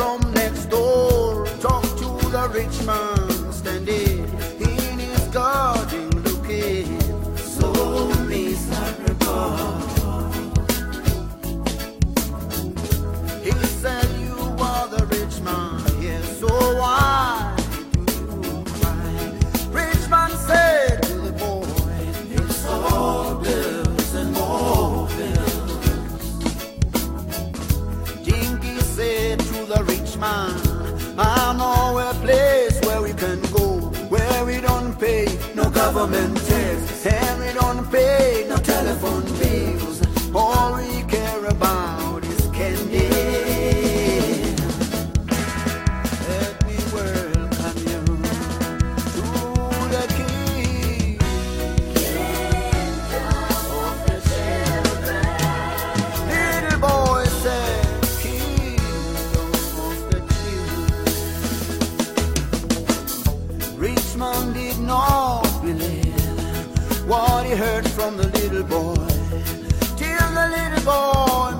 from next door. Talk to the rich man. I know a place where we can go, where we don't pay no government tax, and we don't pay what he heard from the little boy. Till the little boy